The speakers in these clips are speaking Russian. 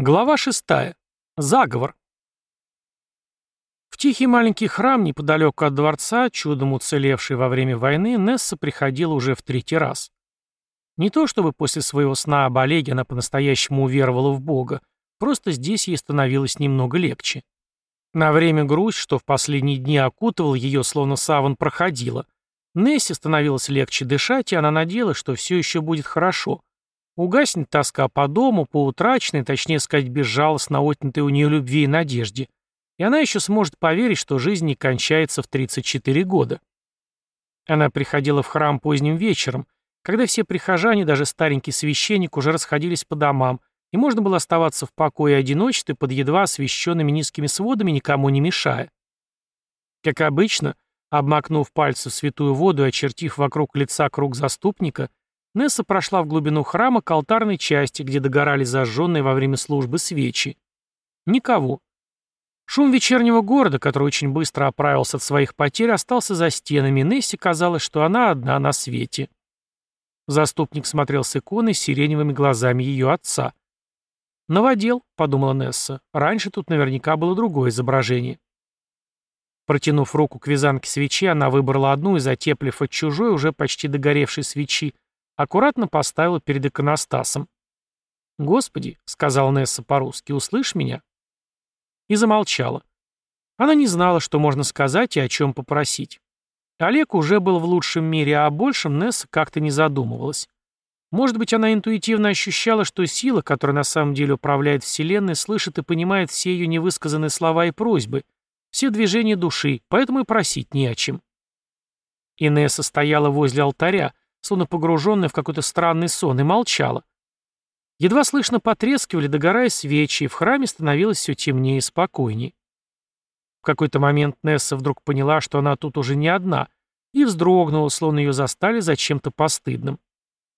Глава шестая. Заговор. В тихий маленький храм неподалеку от дворца, чудом уцелевший во время войны, Несса приходила уже в третий раз. Не то чтобы после своего сна об Олеге она по-настоящему уверовала в Бога, просто здесь ей становилось немного легче. На время грусть, что в последние дни окутывал ее, словно саван, проходила. Нессе становилось легче дышать, и она надеялась, что все еще будет хорошо – Угаснет тоска по дому, по утраченной, точнее сказать, безжалостно отнятой у нее любви и надежде. И она еще сможет поверить, что жизнь не кончается в 34 года. Она приходила в храм поздним вечером, когда все прихожане, даже старенький священник, уже расходились по домам, и можно было оставаться в покое и одиночестве под едва освещенными низкими сводами, никому не мешая. Как обычно, обмакнув пальцы в святую воду и очертив вокруг лица круг заступника, Несса прошла в глубину храма к алтарной части, где догорали зажженные во время службы свечи. Никого. Шум вечернего города, который очень быстро оправился от своих потерь, остался за стенами, Нессе казалось, что она одна на свете. Заступник смотрел с иконы сиреневыми глазами ее отца. «Новодел», — подумала Несса, — «раньше тут наверняка было другое изображение». Протянув руку к вязанке свечи, она выбрала одну и, затеплив от чужой, уже почти догоревшей свечи, аккуратно поставила перед иконостасом. «Господи», — сказал Несса по-русски, — «услышь меня». И замолчала. Она не знала, что можно сказать и о чем попросить. Олег уже был в лучшем мире, а о большем Несса как-то не задумывалась. Может быть, она интуитивно ощущала, что сила, которая на самом деле управляет Вселенной, слышит и понимает все ее невысказанные слова и просьбы, все движения души, поэтому и просить не о чем. Инесса стояла возле алтаря, словно погруженная в какой-то странный сон, и молчала. Едва слышно потрескивали, догорая свечи, и в храме становилось все темнее и спокойнее. В какой-то момент Несса вдруг поняла, что она тут уже не одна, и вздрогнула, словно ее застали за чем-то постыдным.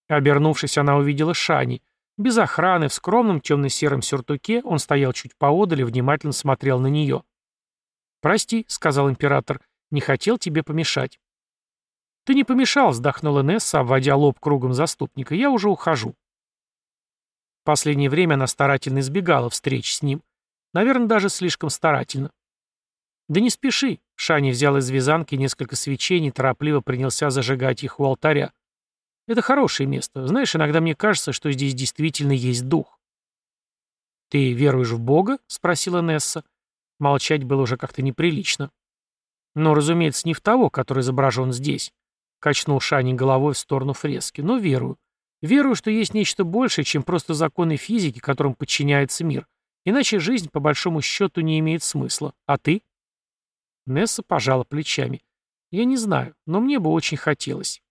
Обернувшись, она увидела Шани. Без охраны, в скромном темно-сером сюртуке, он стоял чуть поодаль и внимательно смотрел на нее. «Прости», — сказал император, — «не хотел тебе помешать». «Ты не помешал», — вздохнула Несса, обводя лоб кругом заступника. «Я уже ухожу». В последнее время она старательно избегала встреч с ним. Наверное, даже слишком старательно. «Да не спеши», — Шани взял из вязанки несколько свечей и неторопливо принялся зажигать их у алтаря. «Это хорошее место. Знаешь, иногда мне кажется, что здесь действительно есть дух». «Ты веруешь в Бога?» — спросила Несса. Молчать было уже как-то неприлично. «Но, разумеется, не в того, который изображен здесь. Качнул Шани головой в сторону фрески. Но верую. Верую, что есть нечто большее, чем просто законы физики, которым подчиняется мир. Иначе жизнь, по большому счету, не имеет смысла. А ты? Несса пожала плечами. Я не знаю, но мне бы очень хотелось.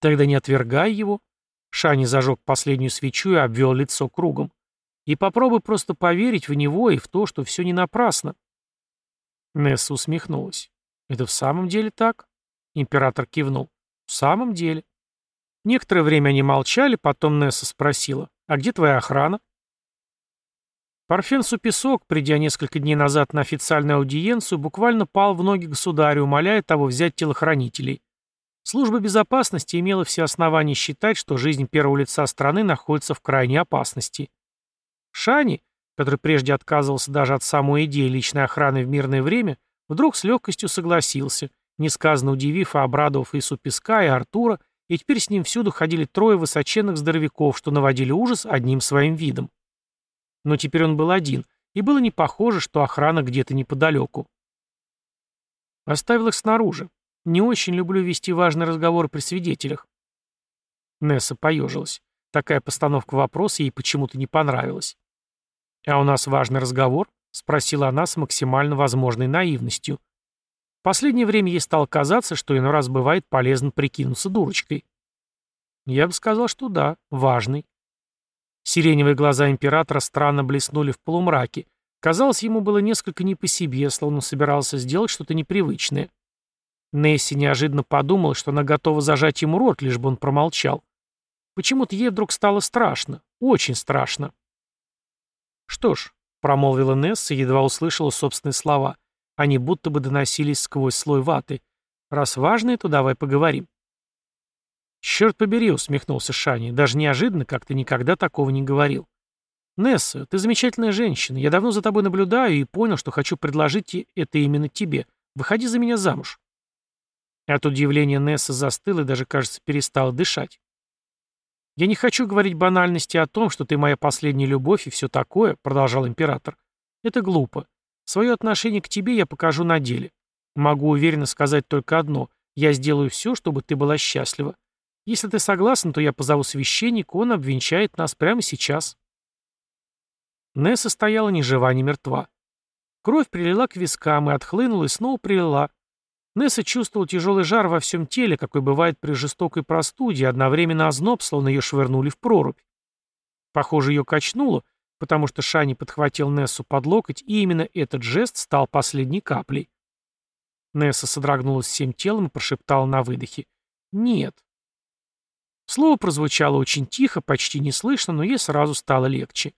Тогда не отвергай его. Шани зажег последнюю свечу и обвел лицо кругом. И попробуй просто поверить в него и в то, что все не напрасно. Несса усмехнулась. Это в самом деле так? Император кивнул. «В самом деле». Некоторое время они молчали, потом Несса спросила, «А где твоя охрана?» Парфен Супесок, придя несколько дней назад на официальную аудиенцию, буквально пал в ноги государю, умоляя того взять телохранителей. Служба безопасности имела все основания считать, что жизнь первого лица страны находится в крайней опасности. Шани, который прежде отказывался даже от самой идеи личной охраны в мирное время, вдруг с легкостью согласился – несказанно удивив и обрадовав и Суписка, и Артура, и теперь с ним всюду ходили трое высоченных здоровяков, что наводили ужас одним своим видом. Но теперь он был один, и было не похоже, что охрана где-то неподалеку. Оставил их снаружи. Не очень люблю вести важные разговоры при свидетелях. Несса поежилась. Такая постановка вопроса ей почему-то не понравилась. «А у нас важный разговор?» — спросила она с максимально возможной наивностью. Последнее время ей стало казаться, что иной раз бывает полезно прикинуться дурочкой. Я бы сказал, что да, важный. Сиреневые глаза императора странно блеснули в полумраке. Казалось, ему было несколько не по себе, словно собирался сделать что-то непривычное. Несси неожиданно подумала, что она готова зажать ему рот, лишь бы он промолчал. Почему-то ей вдруг стало страшно, очень страшно. «Что ж», — промолвила Несса, едва услышала собственные слова, они будто бы доносились сквозь слой ваты. «Раз важные, то давай поговорим». «Черт побери», — усмехнулся Шани, — «даже неожиданно, как ты никогда такого не говорил». «Несса, ты замечательная женщина. Я давно за тобой наблюдаю и понял, что хочу предложить это именно тебе. Выходи за меня замуж». От удивления Несса застыла и даже, кажется, перестала дышать. «Я не хочу говорить банальности о том, что ты моя последняя любовь и все такое», — продолжал император. «Это глупо. Свое отношение к тебе я покажу на деле. Могу уверенно сказать только одно. Я сделаю все, чтобы ты была счастлива. Если ты согласна, то я позову священника, он обвенчает нас прямо сейчас». Несса стояла ни жива, ни мертва. Кровь прилила к вискам и отхлынула, и снова прилила. Несса чувствовала тяжелый жар во всем теле, какой бывает при жестокой простуде, одновременно озноб, словно ее швырнули в прорубь. Похоже, ее качнуло, потому что Шани подхватил Нессу под локоть, и именно этот жест стал последней каплей. Несса содрогнулась всем телом и прошептала на выдохе «Нет». Слово прозвучало очень тихо, почти неслышно, но ей сразу стало легче.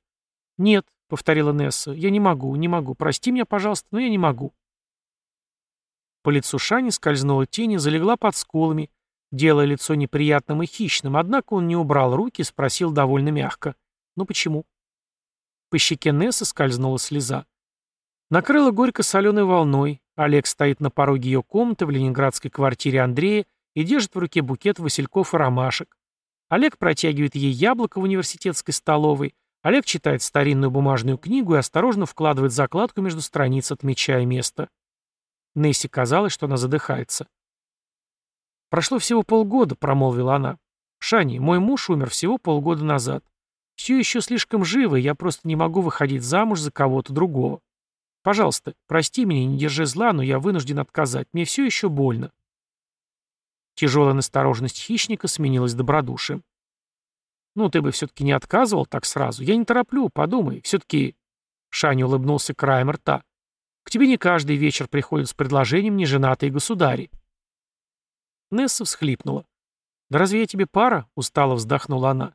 «Нет», — повторила Несса, — «я не могу, не могу. Прости меня, пожалуйста, но я не могу». По лицу Шани скользнула тень и залегла под скулами, делая лицо неприятным и хищным, однако он не убрал руки и спросил довольно мягко. «Ну почему?» По щеке Нессы скользнула слеза. Накрыла горько-соленой волной. Олег стоит на пороге ее комнаты в ленинградской квартире Андрея и держит в руке букет васильков и ромашек. Олег протягивает ей яблоко в университетской столовой, Олег читает старинную бумажную книгу и осторожно вкладывает закладку между страниц, отмечая место. Несси казалось, что она задыхается. «Прошло всего полгода», — промолвила она. «Шани, мой муж умер всего полгода назад. Все еще слишком живо, я просто не могу выходить замуж за кого-то другого. Пожалуйста, прости меня не держи зла, но я вынужден отказать. Мне все еще больно». Тяжелая настороженность хищника сменилась добродушием. «Ну, ты бы все-таки не отказывал так сразу. Я не тороплю, подумай. Все-таки...» Шаня улыбнулся краем рта. «К тебе не каждый вечер приходят с предложением неженатые государи». Несса всхлипнула. «Да разве я тебе пара?» — устало вздохнула она.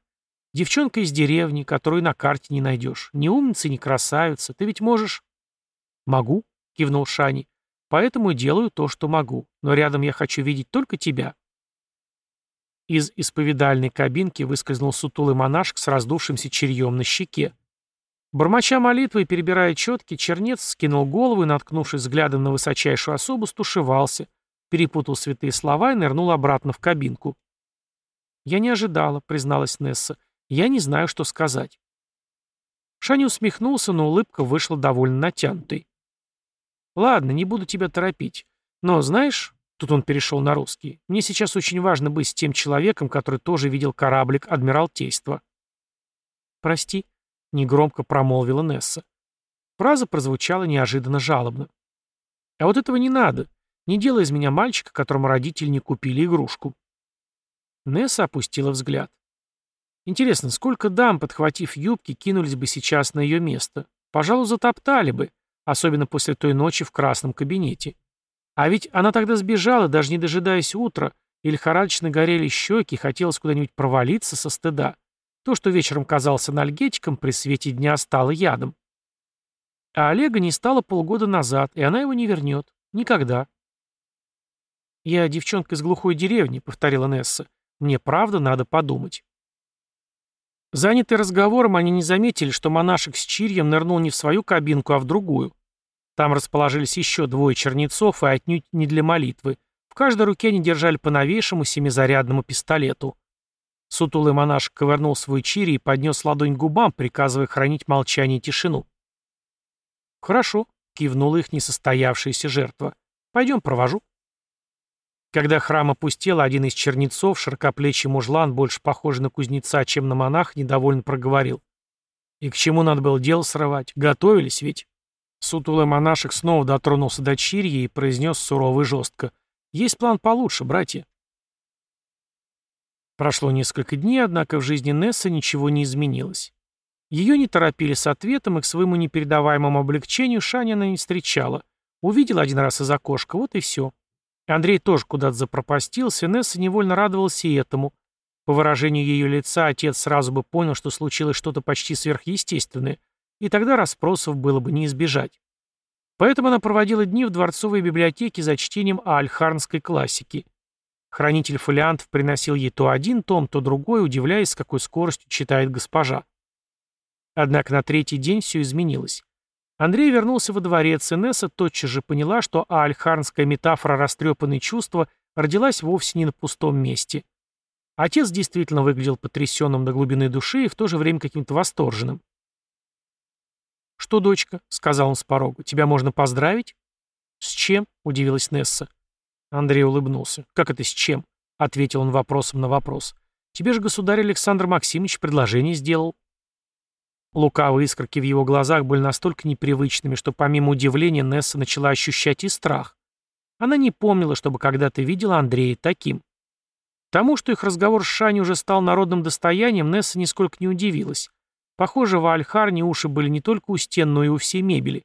«Девчонка из деревни, которую на карте не найдешь. Ни умница, ни красавица. Ты ведь можешь...» «Могу», — кивнул Шани. «Поэтому делаю то, что могу. Но рядом я хочу видеть только тебя. Из исповедальной кабинки выскользнул сутулый монашек с раздувшимся черьем на щеке. Бормоча молитвы и перебирая четки, чернец скинул голову и, наткнувшись взглядом на высочайшую особу, стушевался, перепутал святые слова и нырнул обратно в кабинку. «Я не ожидала», — призналась Несса. «Я не знаю, что сказать». Шани усмехнулся, но улыбка вышла довольно натянутой. «Ладно, не буду тебя торопить. Но, знаешь, Тут он перешел на русский. «Мне сейчас очень важно быть с тем человеком, который тоже видел кораблик Адмиралтейства». «Прости», — негромко промолвила Несса. Фраза прозвучала неожиданно жалобно. «А вот этого не надо. Не делай из меня мальчика, которому родители не купили игрушку». Несса опустила взгляд. Интересно, сколько дам, подхватив юбки, кинулись бы сейчас на ее место? Пожалуй, затоптали бы, особенно после той ночи в красном кабинете. А ведь она тогда сбежала, даже не дожидаясь утра, и лихорадочно горели щеки, хотелось куда-нибудь провалиться со стыда. То, что вечером казался анальгетиком, при свете дня стало ядом. А Олега не стало полгода назад, и она его не вернет. Никогда. «Я девчонка из глухой деревни», — повторила Несса. «Мне правда надо подумать». Занятые разговором, они не заметили, что монашек с Чирьем нырнул не в свою кабинку, а в другую. Там расположились еще двое чернецов, и отнюдь не для молитвы. В каждой руке они держали по новейшему семизарядному пистолету. Сутулый монашек ковырнул свой чири и поднес ладонь к губам, приказывая хранить молчание и тишину. «Хорошо», — кивнула их несостоявшаяся жертва. «Пойдем, провожу». Когда храм опустел, один из чернецов, широкоплечий мужлан, больше похожий на кузнеца, чем на монаха, недовольно проговорил. «И к чему надо было дело срывать? Готовились ведь?» Сутулый монашек снова дотронулся до Чирьи и произнес сурово и жестко. «Есть план получше, братья». Прошло несколько дней, однако в жизни Несса ничего не изменилось. Ее не торопили с ответом, и к своему непередаваемому облегчению Шаня она не встречала. Увидела один раз из окошка, вот и все. Андрей тоже куда-то запропастился, Несса невольно радовалась и этому. По выражению ее лица отец сразу бы понял, что случилось что-то почти сверхъестественное, и тогда расспросов было бы не избежать. Поэтому она проводила дни в дворцовой библиотеке за чтением альхарнской классики. Хранитель фолиантов приносил ей то один том, то другой, удивляясь, с какой скоростью читает госпожа. Однако на третий день все изменилось. Андрей вернулся во дворец, и Несса тотчас же поняла, что аальхарнская метафора растрепанные чувства родилась вовсе не на пустом месте. Отец действительно выглядел потрясенным до глубины души и в то же время каким-то восторженным. «Что, дочка?» — сказал он с порога. «Тебя можно поздравить?» «С чем?» — удивилась Несса. Андрей улыбнулся. «Как это с чем?» — ответил он вопросом на вопрос. «Тебе же государь Александр Максимович предложение сделал». Лукавые искорки в его глазах были настолько непривычными, что помимо удивления Несса начала ощущать и страх. Она не помнила, чтобы когда-то видела Андрея таким. Тому, что их разговор с Шани уже стал народным достоянием, Несса нисколько не удивилась. Похоже, в Альхарне уши были не только у стен, но и у всей мебели.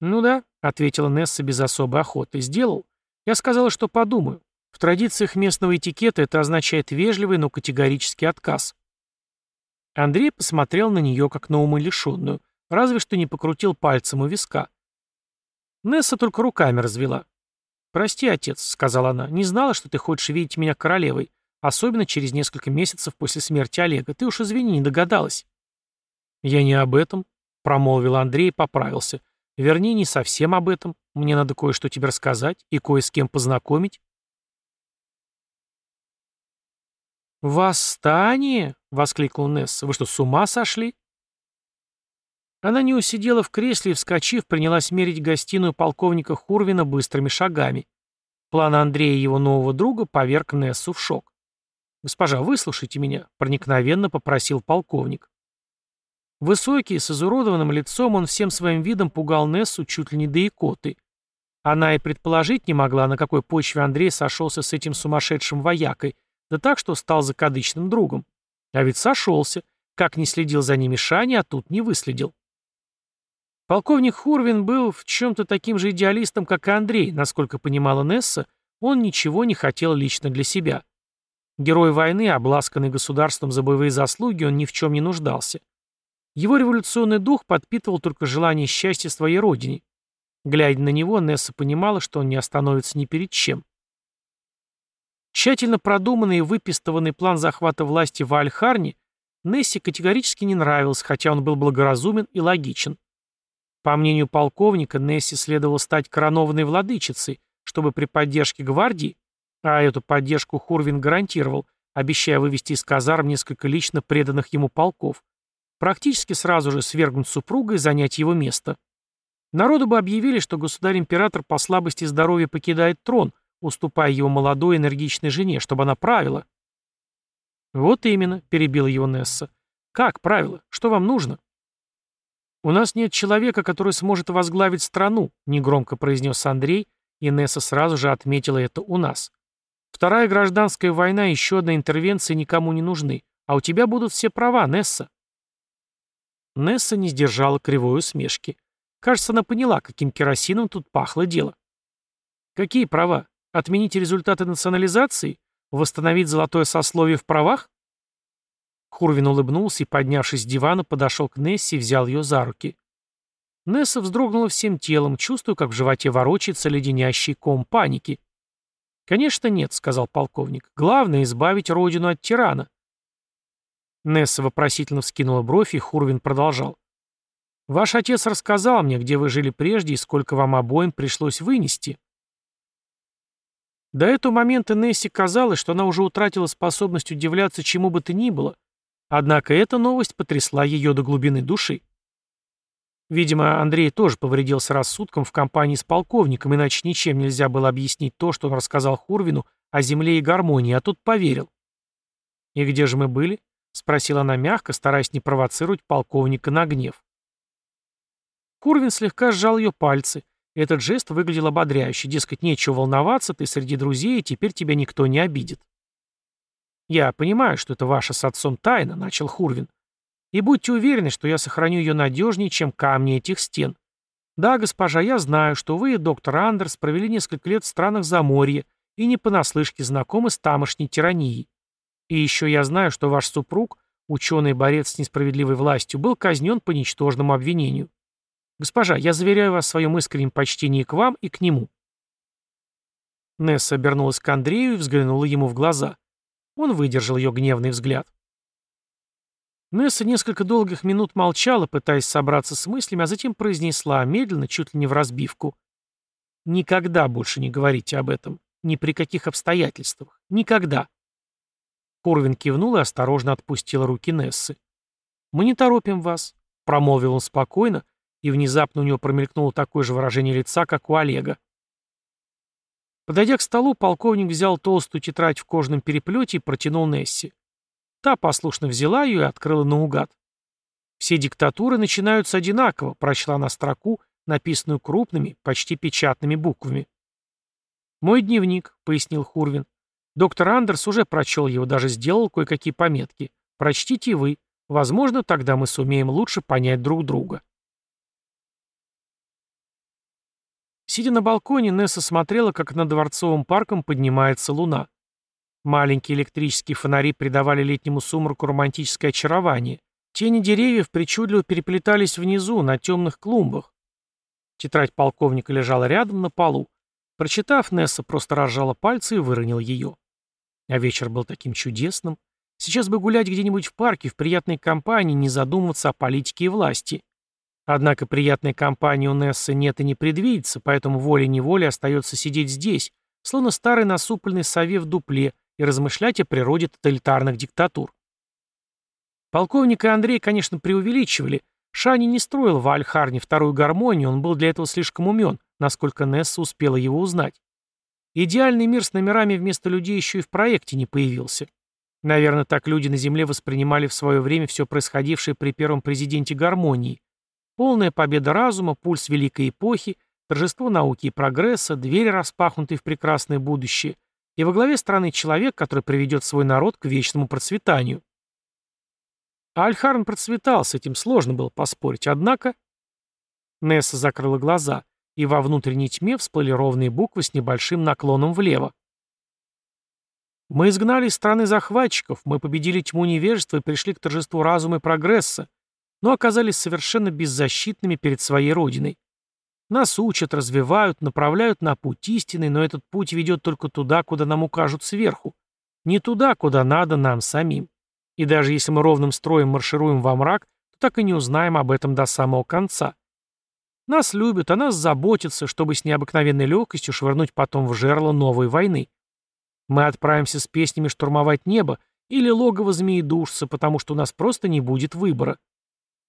«Ну да», — ответила Несса без особой охоты. «Сделал. Я сказала, что подумаю. В традициях местного этикета это означает вежливый, но категорический отказ. Андрей посмотрел на нее, как на умалишенную, разве что не покрутил пальцем у виска. Несса только руками развела. «Прости, отец», — сказала она, — «не знала, что ты хочешь видеть меня королевой, особенно через несколько месяцев после смерти Олега. Ты уж извини, не догадалась». «Я не об этом», — промолвил Андрей и поправился. «Вернее, не совсем об этом. Мне надо кое-что тебе рассказать и кое с кем познакомить». «Восстание?» — воскликнул Несса. «Вы что, с ума сошли?» Она не усидела в кресле и, вскочив, принялась мерить гостиную полковника Хурвина быстрыми шагами. План Андрея и его нового друга поверг Нессу в шок. «Госпожа, выслушайте меня», — проникновенно попросил полковник. Высокий, с изуродованным лицом, он всем своим видом пугал Нессу чуть ли не до икоты. Она и предположить не могла, на какой почве Андрей сошелся с этим сумасшедшим воякой, да так, что стал закадычным другом. А ведь сошелся. Как не следил за ними Шани, а тут не выследил. Полковник Хурвин был в чем-то таким же идеалистом, как и Андрей, насколько понимала Несса, он ничего не хотел лично для себя. Герой войны, обласканный государством за боевые заслуги, он ни в чем не нуждался. Его революционный дух подпитывал только желание счастья своей родине. Глядя на него, Несса понимала, что он не остановится ни перед чем. Тщательно продуманный и выпистованный план захвата власти в Альхарне Несси категорически не нравился, хотя он был благоразумен и логичен. По мнению полковника, Несси следовало стать коронованной владычицей, чтобы при поддержке гвардии, а эту поддержку Хурвин гарантировал, обещая вывести из казарм несколько лично преданных ему полков, практически сразу же свергнуть супруга и занять его место. Народу бы объявили, что государь-император по слабости здоровья покидает трон, уступая его молодой энергичной жене, чтобы она правила. «Вот именно», — перебила его Несса. «Как правило? Что вам нужно?» «У нас нет человека, который сможет возглавить страну», — негромко произнес Андрей, и Несса сразу же отметила это у нас. «Вторая гражданская война и еще одна интервенция никому не нужны, а у тебя будут все права, Несса». Несса не сдержала кривой усмешки. Кажется, она поняла, каким керосином тут пахло дело. «Какие права? Отменить результаты национализации? Восстановить золотое сословие в правах? Хурвин улыбнулся и, поднявшись с дивана, подошел к Нессе и взял ее за руки. Несса вздрогнула всем телом, чувствуя, как в животе ворочается леденящий ком паники. «Конечно нет», — сказал полковник. «Главное — избавить родину от тирана». Несса вопросительно вскинула бровь, и Хурвин продолжал. «Ваш отец рассказал мне, где вы жили прежде и сколько вам обоим пришлось вынести». До этого момента Несси казалось, что она уже утратила способность удивляться чему бы то ни было, однако эта новость потрясла ее до глубины души. Видимо, Андрей тоже повредился рассудком в компании с полковником, иначе ничем нельзя было объяснить то, что он рассказал Хурвину о земле и гармонии, а тут поверил. «И где же мы были?» — спросила она мягко, стараясь не провоцировать полковника на гнев. Хурвин слегка сжал ее пальцы, этот жест выглядел ободряюще, дескать, нечего волноваться, ты среди друзей, и теперь тебя никто не обидит. «Я понимаю, что это ваша с отцом тайна», — начал Хурвин. «И будьте уверены, что я сохраню ее надежнее, чем камни этих стен. Да, госпожа, я знаю, что вы и доктор Андерс провели несколько лет в странах Заморья и не понаслышке знакомы с тамошней тиранией. И еще я знаю, что ваш супруг, ученый-борец с несправедливой властью, был казнен по ничтожному обвинению. «Госпожа, я заверяю вас в своем искреннем почтении к вам и к нему». Несса обернулась к Андрею и взглянула ему в глаза. Он выдержал ее гневный взгляд. Несса несколько долгих минут молчала, пытаясь собраться с мыслями, а затем произнесла, медленно, чуть ли не в разбивку. «Никогда больше не говорите об этом. Ни при каких обстоятельствах. Никогда». Курвин кивнул и осторожно отпустил руки Нессы. «Мы не торопим вас», — промолвил он спокойно, и внезапно у него промелькнуло такое же выражение лица, как у Олега. Подойдя к столу, полковник взял толстую тетрадь в кожаном переплете и протянул Несси. Та послушно взяла ее и открыла наугад. «Все диктатуры начинаются одинаково», — прочла она строку, написанную крупными, почти печатными буквами. «Мой дневник», — пояснил Хурвин. «Доктор Андерс уже прочел его, даже сделал кое-какие пометки. Прочтите вы. Возможно, тогда мы сумеем лучше понять друг друга». Сидя на балконе, Несса смотрела, как над Дворцовым парком поднимается луна. Маленькие электрические фонари придавали летнему сумраку романтическое очарование. Тени деревьев причудливо переплетались внизу, на темных клумбах. Тетрадь полковника лежала рядом на полу. Прочитав, Несса просто разжала пальцы и выронила ее. А вечер был таким чудесным. Сейчас бы гулять где-нибудь в парке, в приятной компании, не задумываться о политике и власти. Однако приятной компании у Нессы нет и не предвидится, поэтому волей-неволей остается сидеть здесь, словно старый насупленный сове в дупле, и размышлять о природе тоталитарных диктатур. Полковник и Андрей, конечно, преувеличивали. Шани не строил в Альхарне вторую гармонию, он был для этого слишком умен, насколько Несса успела его узнать. Идеальный мир с номерами вместо людей еще и в проекте не появился. Наверное, так люди на Земле воспринимали в свое время все происходившее при первом президенте гармонии. Полная победа разума, пульс великой эпохи, торжество науки и прогресса, двери, распахнутые в прекрасное будущее — и во главе страны человек, который приведет свой народ к вечному процветанию. Альхарн процветал, с этим сложно было поспорить, однако... Несса закрыла глаза, и во внутренней тьме всплыли ровные буквы с небольшим наклоном влево. Мы изгнали из страны захватчиков, мы победили тьму невежества и пришли к торжеству разума и прогресса, но оказались совершенно беззащитными перед своей родиной. Нас учат, развивают, направляют на путь истины, но этот путь ведет только туда, куда нам укажут сверху. Не туда, куда надо нам самим. И даже если мы ровным строем маршируем во мрак, то так и не узнаем об этом до самого конца. Нас любят, о нас заботятся, чтобы с необыкновенной легкостью швырнуть потом в жерло новой войны. Мы отправимся с песнями штурмовать небо или логово змеи-душца, потому что у нас просто не будет выбора.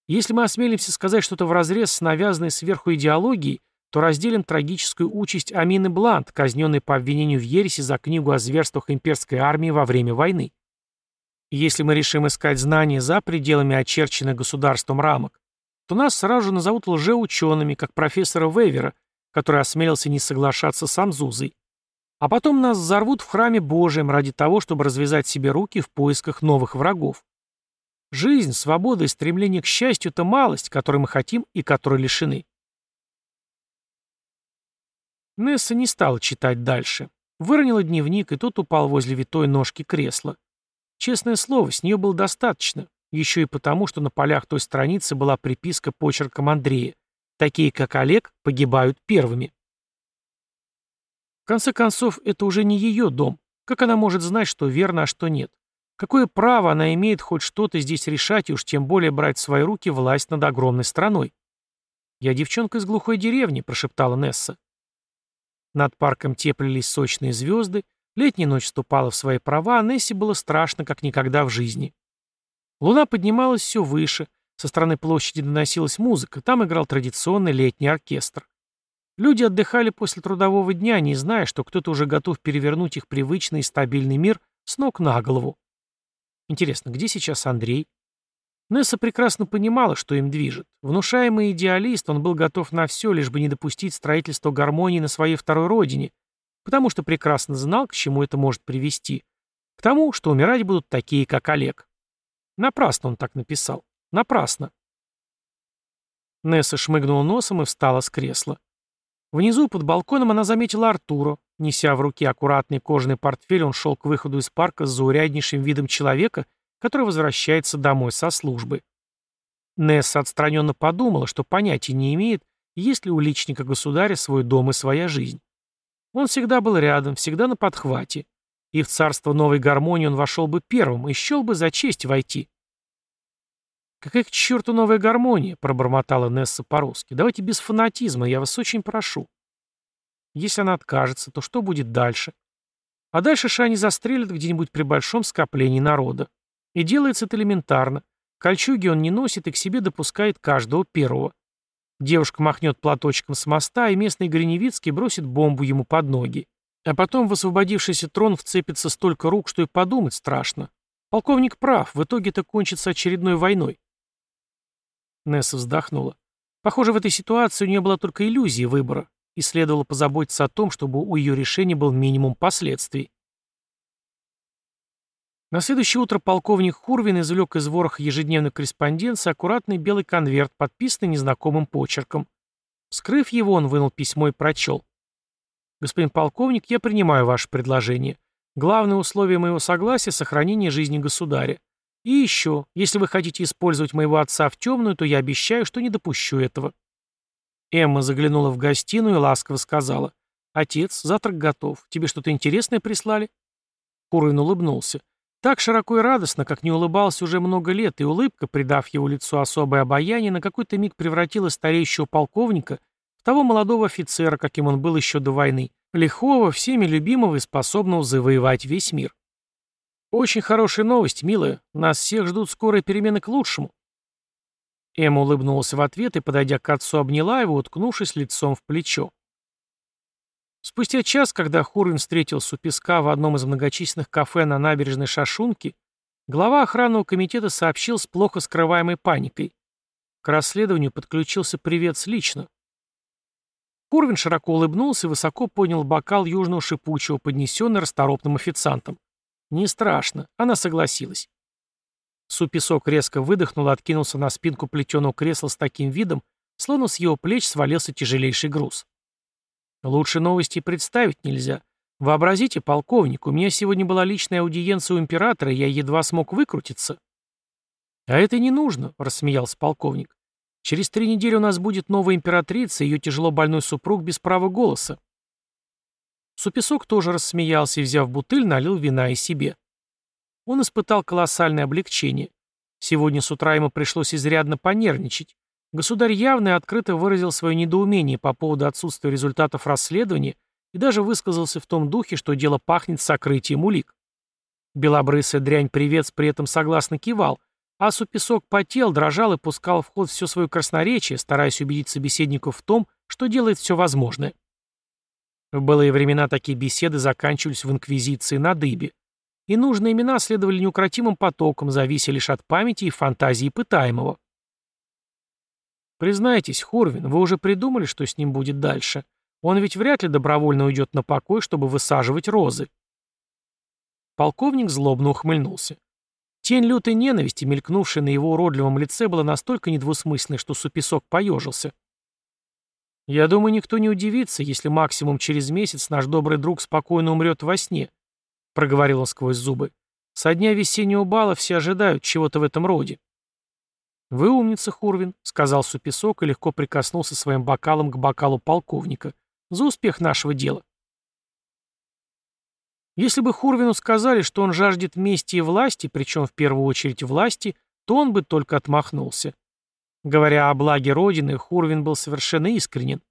Если мы осмелимся сказать что-то вразрез с навязанной сверху идеологией, то разделим трагическую участь Амины Блант, казненной по обвинению в ереси за книгу о зверствах имперской армии во время войны. если мы решим искать знания за пределами очерченных государством рамок, то нас сразу же назовут лжеучеными, как профессора Вейвера, который осмелился не соглашаться с Амзузой. А потом нас взорвут в храме Божьем ради того, чтобы развязать себе руки в поисках новых врагов. Жизнь, свобода и стремление к счастью – это малость, которой мы хотим и которой лишены. Несса не стала читать дальше. Выронила дневник, и тот упал возле витой ножки кресла. Честное слово, с нее было достаточно. Еще и потому, что на полях той страницы была приписка почерком Андрея. Такие, как Олег, погибают первыми. В конце концов, это уже не ее дом. Как она может знать, что верно, а что нет? Какое право она имеет хоть что-то здесь решать и уж тем более брать в свои руки власть над огромной страной? «Я девчонка из глухой деревни», — прошептала Несса. Над парком теплились сочные звезды, летняя ночь вступала в свои права, а Нессе было страшно, как никогда в жизни. Луна поднималась все выше, со стороны площади доносилась музыка, там играл традиционный летний оркестр. Люди отдыхали после трудового дня, не зная, что кто-то уже готов перевернуть их привычный и стабильный мир с ног на голову. Интересно, где сейчас Андрей? Несса прекрасно понимала, что им движет. Внушаемый идеалист, он был готов на все, лишь бы не допустить строительства гармонии на своей второй родине, потому что прекрасно знал, к чему это может привести. К тому, что умирать будут такие, как Олег. Напрасно он так написал. Напрасно. Несса шмыгнула носом и встала с кресла. Внизу, под балконом, она заметила Артура. Неся в руке аккуратный кожаный портфель, он шел к выходу из парка с зауряднейшим видом человека, который возвращается домой со службы. Несса отстраненно подумала, что понятия не имеет, есть ли у личника государя свой дом и своя жизнь. Он всегда был рядом, всегда на подхвате. И в царство новой гармонии он вошел бы первым и счел бы за честь войти. «Какая к черту новая гармония?» — пробормотала Несса по-русски. «Давайте без фанатизма, я вас очень прошу». Если она откажется, то что будет дальше? А дальше Шани застрелят где-нибудь при большом скоплении народа. И делается это элементарно. Кольчуги он не носит и к себе допускает каждого первого. Девушка махнет платочком с моста, и местный Гриневицкий бросит бомбу ему под ноги. А потом в освободившийся трон вцепится столько рук, что и подумать страшно. Полковник прав, в итоге это кончится очередной войной. Несса вздохнула. Похоже, в этой ситуации у нее была только иллюзия выбора, и следовало позаботиться о том, чтобы у ее решения был минимум последствий. На следующее утро полковник Хурвин извлек из вороха ежедневной корреспонденции аккуратный белый конверт, подписанный незнакомым почерком. Вскрыв его, он вынул письмо и прочел. «Господин полковник, я принимаю ваше предложение. Главное условие моего согласия — сохранение жизни государя. И еще, если вы хотите использовать моего отца в темную, то я обещаю, что не допущу этого». Эмма заглянула в гостиную и ласково сказала. «Отец, завтрак готов. Тебе что-то интересное прислали?» Хурвин улыбнулся. Так широко и радостно, как не улыбался уже много лет, и улыбка, придав его лицу особое обаяние, на какой-то миг превратила стареющего полковника в того молодого офицера, каким он был еще до войны, лихого, всеми любимого и способного завоевать весь мир. «Очень хорошая новость, милая. Нас всех ждут скорые перемены к лучшему». Эмма улыбнулась в ответ и, подойдя к отцу, обняла его, уткнувшись лицом в плечо. Спустя час, когда Хурвин встретился у песка в одном из многочисленных кафе на набережной Шашунки, глава охранного комитета сообщил с плохо скрываемой паникой. К расследованию подключился привет лично. Хурвин широко улыбнулся и высоко поднял бокал южного шипучего, поднесенный расторопным официантом. «Не страшно. Она согласилась». Супесок резко выдохнул и откинулся на спинку плетеного кресла с таким видом, словно с его плеч свалился тяжелейший груз. Лучше новости представить нельзя. Вообразите, полковник, у меня сегодня была личная аудиенция у императора, я едва смог выкрутиться. А это не нужно, рассмеялся полковник. Через три недели у нас будет новая императрица и ее тяжело больной супруг без права голоса. Супесок тоже рассмеялся и, взяв бутыль, налил вина и себе. Он испытал колоссальное облегчение. Сегодня с утра ему пришлось изрядно понервничать. Государь явно и открыто выразил свое недоумение по поводу отсутствия результатов расследования и даже высказался в том духе, что дело пахнет сокрытием улик. Белобрысая дрянь-привец при этом согласно кивал, а супесок потел, дрожал и пускал в ход все свое красноречие, стараясь убедить собеседников в том, что делает все возможное. В былые времена такие беседы заканчивались в инквизиции на дыбе, и нужные имена следовали неукротимым потоком, завися лишь от памяти и фантазии пытаемого. Признайтесь, Хурвин, вы уже придумали, что с ним будет дальше? Он ведь вряд ли добровольно уйдет на покой, чтобы высаживать розы. Полковник злобно ухмыльнулся. Тень лютой ненависти, мелькнувшая на его уродливом лице, была настолько недвусмысленной, что Супесок поежился. «Я думаю, никто не удивится, если максимум через месяц наш добрый друг спокойно умрет во сне», — проговорил он сквозь зубы. «Со дня весеннего бала все ожидают чего-то в этом роде». «Вы умница, Хурвин», — сказал Супесок и легко прикоснулся своим бокалом к бокалу полковника. «За успех нашего дела». Если бы Хурвину сказали, что он жаждет мести и власти, причем в первую очередь власти, то он бы только отмахнулся. Говоря о благе Родины, Хурвин был совершенно искренен.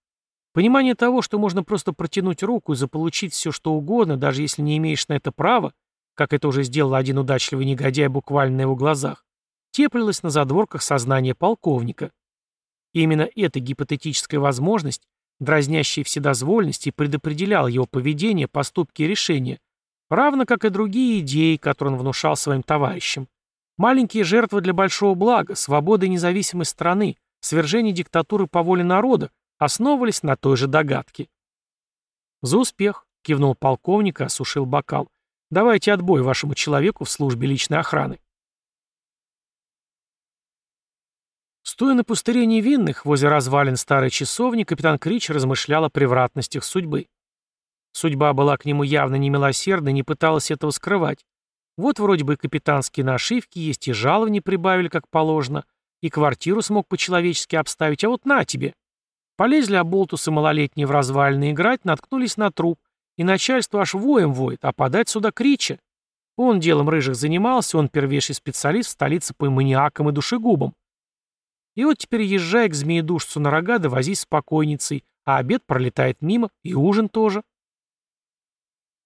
Понимание того, что можно просто протянуть руку и заполучить все, что угодно, даже если не имеешь на это права, как это уже сделал один удачливый негодяй буквально на его глазах, теплилась на задворках сознания полковника. И именно эта гипотетическая возможность, дразнящая вседозвольность, и предопределяла его поведение, поступки и решения, равно как и другие идеи, которые он внушал своим товарищам. Маленькие жертвы для большого блага, свобода и независимость страны, свержение диктатуры по воле народа основывались на той же догадке. «За успех!» — кивнул полковник и осушил бокал. «Давайте отбой вашему человеку в службе личной охраны». Стоя на пустыре невинных, возле развалин старой часовни, капитан Крич размышлял о превратностях судьбы. Судьба была к нему явно немилосердна и не пыталась этого скрывать. Вот вроде бы капитанские нашивки есть, и жаловни прибавили как положено, и квартиру смог по-человечески обставить, а вот на тебе. Полезли оболтусы малолетние в развалины играть, наткнулись на труп, и начальство аж воем воет, а подать сюда крича. Он делом рыжих занимался, он первейший специалист в столице по маниакам и душегубам. И вот теперь езжай к змеедушцу на рога, да возись с покойницей, а обед пролетает мимо, и ужин тоже.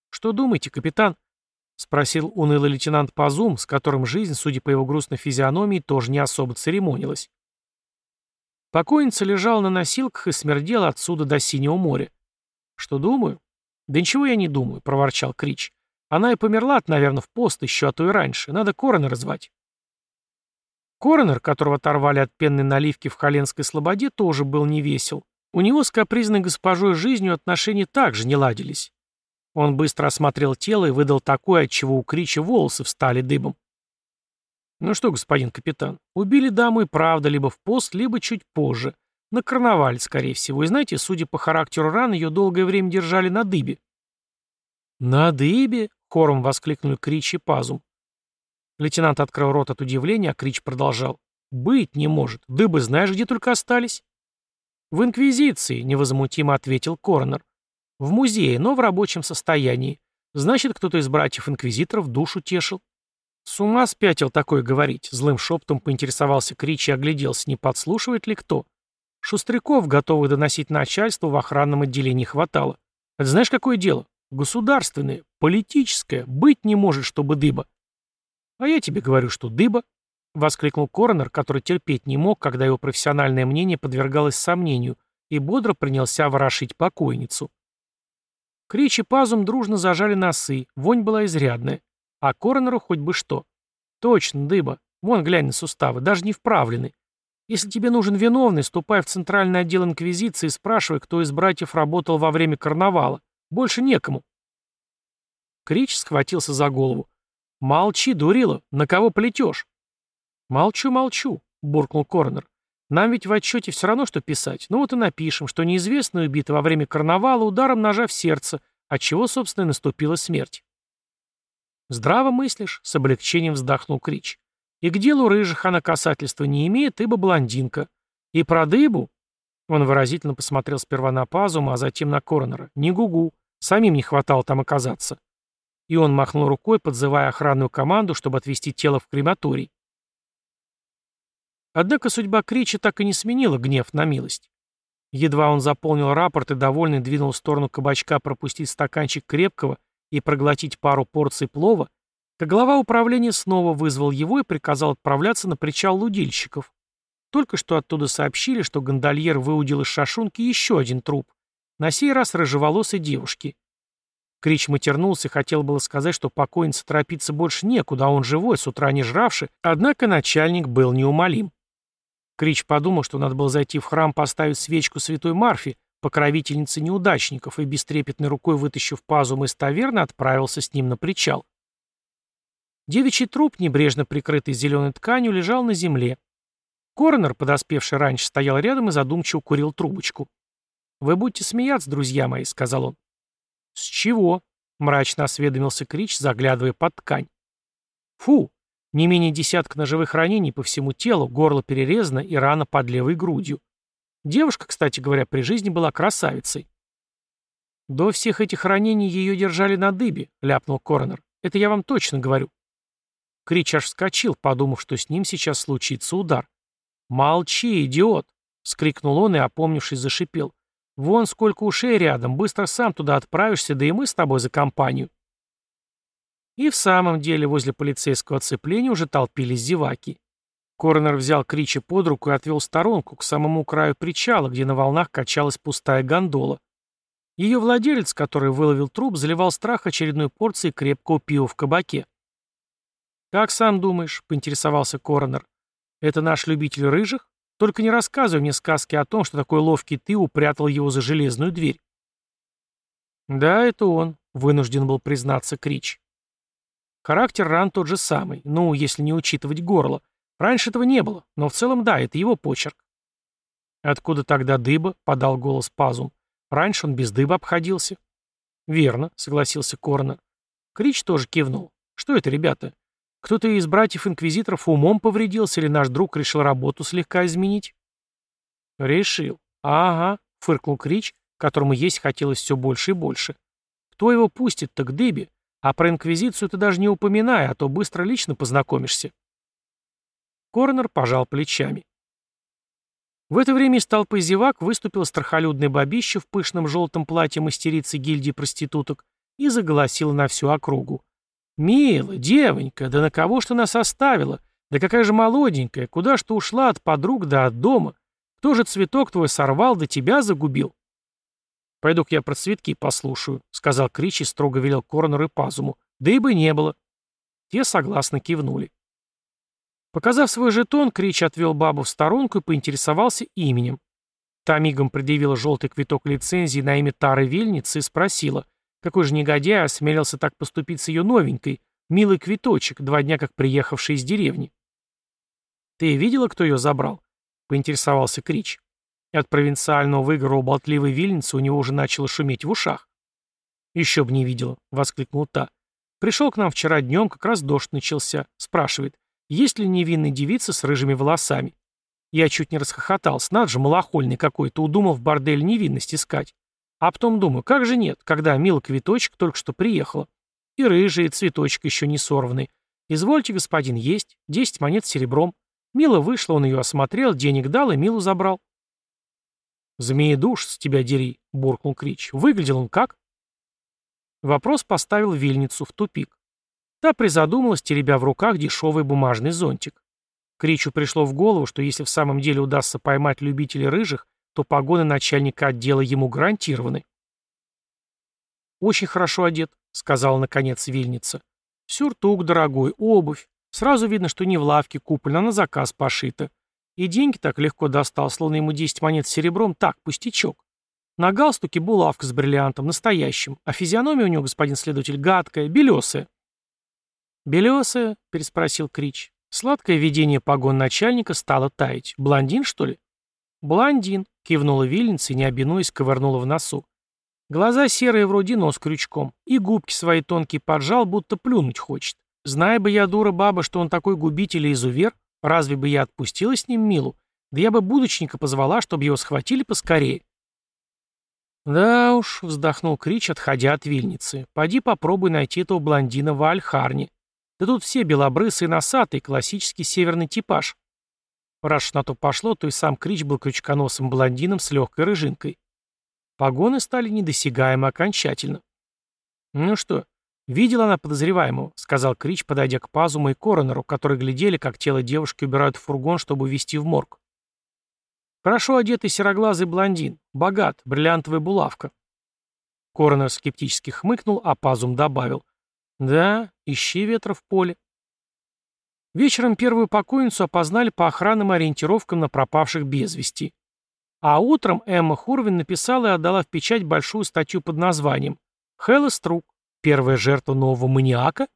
«Что думаете, капитан?» — спросил унылый лейтенант Пазум, с которым жизнь, судя по его грустной физиономии, тоже не особо церемонилась. Покойница лежала на носилках и смердела отсюда до Синего моря. «Что думаю?» «Да ничего я не думаю», — проворчал Крич. «Она и померла, наверное, в пост еще, а то и раньше. Надо коронера звать». Коронер, которого оторвали от пенной наливки в Холенской слободе, тоже был невесел. У него с капризной госпожой жизнью отношения также не ладились. Он быстро осмотрел тело и выдал такое, от чего у Крича волосы встали дыбом. «Ну что, господин капитан, убили даму и правда либо в пост, либо чуть позже. На карнавале, скорее всего. И знаете, судя по характеру ран, ее долгое время держали на дыбе». «На дыбе?» — хором воскликнули Крич и Пазум. Лейтенант открыл рот от удивления, а Крич продолжал. «Быть не может. Дыбы знаешь, где только остались?» «В Инквизиции», — невозмутимо ответил Коронер. «В музее, но в рабочем состоянии. Значит, кто-то из братьев-инквизиторов душу тешил». «С ума спятил такое говорить», — злым шептом поинтересовался Крич и огляделся, не подслушивает ли кто. Шустряков, готовых доносить начальству, в охранном отделении хватало. Это знаешь, какое дело? Государственное, политическое. Быть не может, чтобы дыба. «А я тебе говорю, что дыба», — воскликнул коронер, который терпеть не мог, когда его профессиональное мнение подвергалось сомнению, и бодро принялся ворошить покойницу. Крич и Пазум дружно зажали носы, вонь была изрядная, а коронеру хоть бы что. Точно, дыба. Вон, глянь на суставы, даже не вправлены. Если тебе нужен виновный, ступай в центральный отдел Инквизиции и спрашивай, кто из братьев работал во время карнавала. Больше некому. Крич схватился за голову. «Молчи, дурила, на кого плетешь?» «Молчу, молчу», — буркнул коронер. «Нам ведь в отчете все равно, что писать. Ну вот и напишем, что неизвестный убит во время карнавала ударом ножа в сердце, отчего, собственно, и наступила смерть». «Здраво мыслишь», — с облегчением вздохнул Крич. «И к делу рыжих она касательства не имеет, ибо блондинка. И про дыбу...» Он выразительно посмотрел сперва на Пазума, а затем на Коронера. «Не гугу. Самим не хватало там оказаться». И он махнул рукой, подзывая охранную команду, чтобы отвезти тело в крематорий. Однако судьба Крича так и не сменила гнев на милость. Едва он заполнил рапорт и довольный двинул в сторону кабачка пропустить стаканчик крепкого и проглотить пару порций плова, как глава управления снова вызвал его и приказал отправляться на причал лудильщиков. Только что оттуда сообщили, что гондольер выудил из шашунки еще один труп, на сей раз рыжеволосой девушки. Крич матернулся, хотел было сказать, что покойница торопиться больше некуда, а он живой, с утра не жравший, однако начальник был неумолим. Крич подумал, что надо было зайти в храм поставить свечку святой Марфи, покровительницы неудачников, и бестрепетной рукой, вытащив пазум из таверны, отправился с ним на причал. Девичий труп, небрежно прикрытый зеленой тканью, лежал на земле. Коронер, подоспевший раньше, стоял рядом и задумчиво курил трубочку. «Вы будете смеяться, друзья мои», — сказал он. «С чего?» — мрачно осведомился Крич, заглядывая под ткань. «Фу! Не менее десятка ножевых ранений по всему телу, горло перерезано и рана под левой грудью. Девушка, кстати говоря, при жизни была красавицей». «До всех этих ранений ее держали на дыбе», — ляпнул Коронер. «Это я вам точно говорю». Крич аж вскочил, подумав, что с ним сейчас случится удар. «Молчи, идиот!» — скрикнул он и, опомнившись, зашипел. Вон сколько ушей рядом, быстро сам туда отправишься, да и мы с тобой за компанию. И в самом деле возле полицейского оцепления уже толпились зеваки. Коронер взял Крича под руку и отвел сторонку, к самому краю причала, где на волнах качалась пустая гондола. Ее владелец, который выловил труп, заливал страх очередной порцией крепкого пива в кабаке. «Как сам думаешь?» — поинтересовался Коронер. «Это наш любитель рыжих?» Только не рассказывай мне сказки о том, что такой ловкий ты упрятал его за железную дверь. Да, это он, вынужден был признаться Крич. Характер ран тот же самый, ну, если не учитывать горло. Раньше этого не было, но в целом да, это его почерк. Откуда тогда дыба? подал голос Пазум. Раньше он без дыба обходился. Верно, согласился Корнер. Крич тоже кивнул. Что это, ребята? Кто-то из братьев-инквизиторов умом повредился или наш друг решил работу слегка изменить? Решил. Ага, фыркнул Крич, которому есть хотелось все больше и больше. Кто его пустит, так дыби. А про инквизицию ты даже не упоминай, а то быстро лично познакомишься. Коронер пожал плечами. В это время из толпы зевак выступила страхолюдная бабища в пышном желтом платье мастерицы гильдии проституток и заголосила на всю округу. «Мила, девонька, да на кого ж ты нас оставила? Да какая же молоденькая, куда ж ты ушла от подруг да от дома? Кто же цветок твой сорвал да тебя загубил?» «Пойду-ка я про цветки послушаю», — сказал Крич и строго велел Коронеру и Пазуму. «Да и бы не было». Те согласно кивнули. Показав свой жетон, Крич отвел бабу в сторонку и поинтересовался именем. Та мигом предъявила желтый квиток лицензии на имя Тары Вельницы и спросила, какой же негодяй осмелился так поступить с ее новенькой, милый квиточек, два дня как приехавший из деревни. «Ты видела, кто ее забрал?» — поинтересовался Крич. И от провинциального выигрыша болтливой вильницы у него уже начало шуметь в ушах. «Еще бы не видела», — воскликнул та. «Пришел к нам вчера днем, как раз дождь начался. Спрашивает, есть ли невинная девица с рыжими волосами? Я чуть не расхохотался, надо же, малохольный какой-то, удумал в бордель невинность искать. А потом думаю, как же нет, когда Мила Квиточек только что приехала. И рыжий, и цветочек еще не сорванный. Извольте, господин, есть, десять монет серебром. Мила вышла, он ее осмотрел, денег дал и Милу забрал. «Змеедуш, с тебя дери», — буркнул Крич. «Выглядел он как?» Вопрос поставил Вильницу в тупик. Та призадумалась, теребя в руках дешевый бумажный зонтик. Кричу пришло в голову, что если в самом деле удастся поймать любителей рыжих, то погоны начальника отдела ему гарантированы. «Очень хорошо одет», — сказала наконец Вильница. «Сюртук дорогой, обувь. Сразу видно, что не в лавке куплено, а на заказ пошито. И деньги так легко достал, словно ему 10 монет серебром, так, пустячок. На галстуке булавка с бриллиантом, настоящим, а физиономия у него, господин следователь, гадкая, белесая. «Белесая?» — переспросил Крич. Сладкое видение погон начальника стало таять. «Блондин, что ли?» «Блондин», — кивнула Вильница и, не обинуясь, ковырнула в носу. Глаза серые вроде нос крючком, и губки свои тонкие поджал, будто плюнуть хочет. Зная бы я, дура баба, что он такой губитель и изувер, разве бы я отпустила с ним Милу? Да я бы будочника позвала, чтобы его схватили поскорее. «Да уж», — вздохнул Крич, отходя от вильницы, — «поди попробуй найти этого блондина в Альхарне. Да тут все белобрысые носатые, классический северный типаж. Раз на то пошло, то и сам Крич был крючконосым блондином с легкой рыжинкой. Погоны стали недосягаемы окончательно. «Ну что, видела она подозреваемого», — сказал Крич, подойдя к Пазуму и Коронеру, которые глядели, как тело девушки убирают в фургон, чтобы увезти в морг. «Хорошо одетый сероглазый блондин, богат, бриллиантовая булавка». Коронер скептически хмыкнул, а Пазум добавил. Да, ищи ветра в поле. Вечером первую покойницу опознали по охранным ориентировкам на пропавших без вести. А утром Эмма Хурвин написала и отдала в печать большую статью под названием «Хэлла Струк. Первая жертва нового маниака?»